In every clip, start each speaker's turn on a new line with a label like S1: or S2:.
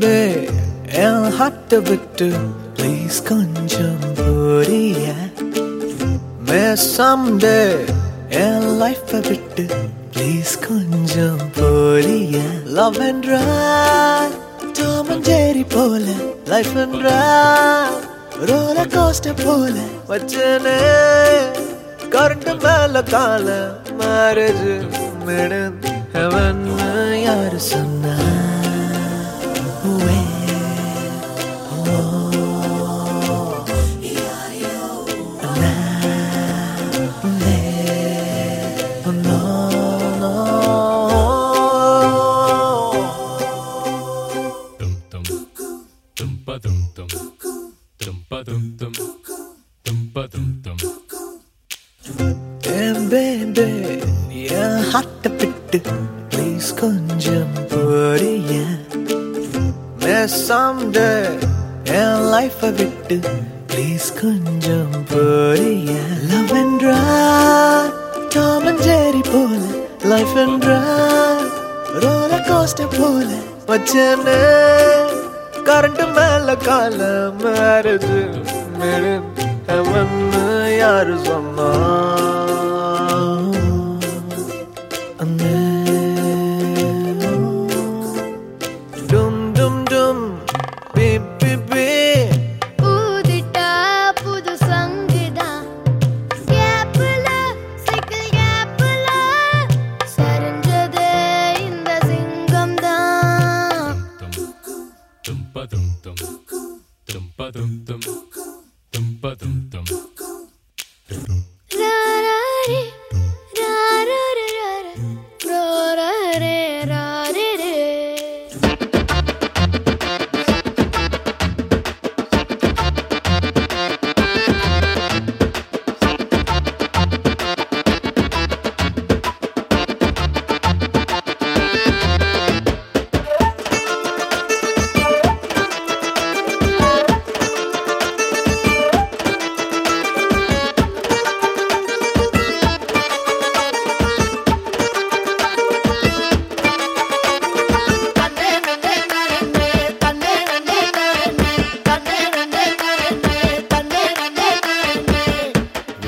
S1: Baby என் ஹார்ட்ட விட்டு please கொஞ்சம் புரிய மே சம்டே என் லைஃப்பை விட்டு ப்ளீஸ் கொஞ்சம் புரிய லவ் என்றா டாம் அண்ட் ஜெரி போல. லைஃப் என்றா ரோலர் கோஸ்டர் போல. வச்சனே கரண்ட் மேல கால மேரேஜ் மேடம் ஹெவன் யாரு சொன்னா? Please கொஞ்சம் புரிய someday என் லைஃபை விட்டு ப்ளீஸ் கொஞ்சம் புரிய லவ் என்றா டாம் அண்ட் ஜெரி போல லைஃப் என்றா ரோலர் கோஸ்டர் போல வச்சனே. கரண்ட் மேல கால மேரேஜ் மேரேஜ் யாரு சொன்னா?
S2: Rarare, rarare, rarare, rarare.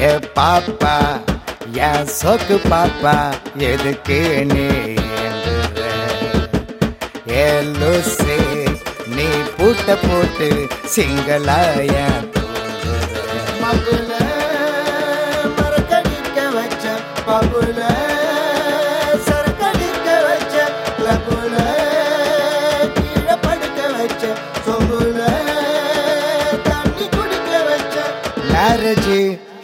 S3: ஏ பாப்பா என் சொக்கு பாப்பா எதுக்கு நீ? ஏ லூசு நீ பூட்ட போட்டு சிங்களாய மகுல வச்ச சரக்கடிக்க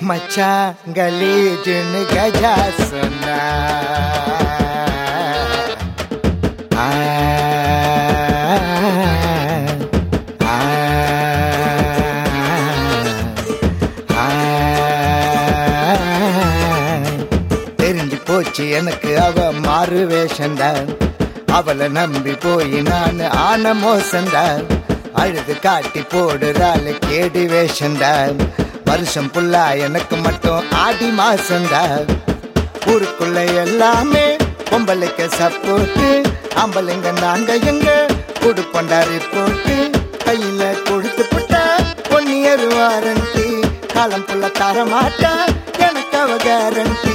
S3: மச்சா லகுல கீழே கலீஜுன்னு கஜா சொன்னா ஆ, ஆ, ஆ, தெரிஞ்சு போச்சு எனக்கு அவ மாறு வேஷந்தான் அவளை நம்பி போய் நான் ஆன மோசந்தான் அழுது காட்டி போடுறாள் கேடி வேஷந்தான் வருஷம் புல்லா எனக்கு மட்டும் ஆடி மாசந்தா ஊருக்குள்ள எல்லாமே பொம்பளைக்கு சப்போட்டு ஆம்பளைங்க நாங்க எங்க? குடுப்பண்டாரி போட்டு கையில கொடுத்து புட்டா பொன்னியர் வாரண்டி காலம் புள்ள தர மாட்டா எனக்கு அவ கேரண்டி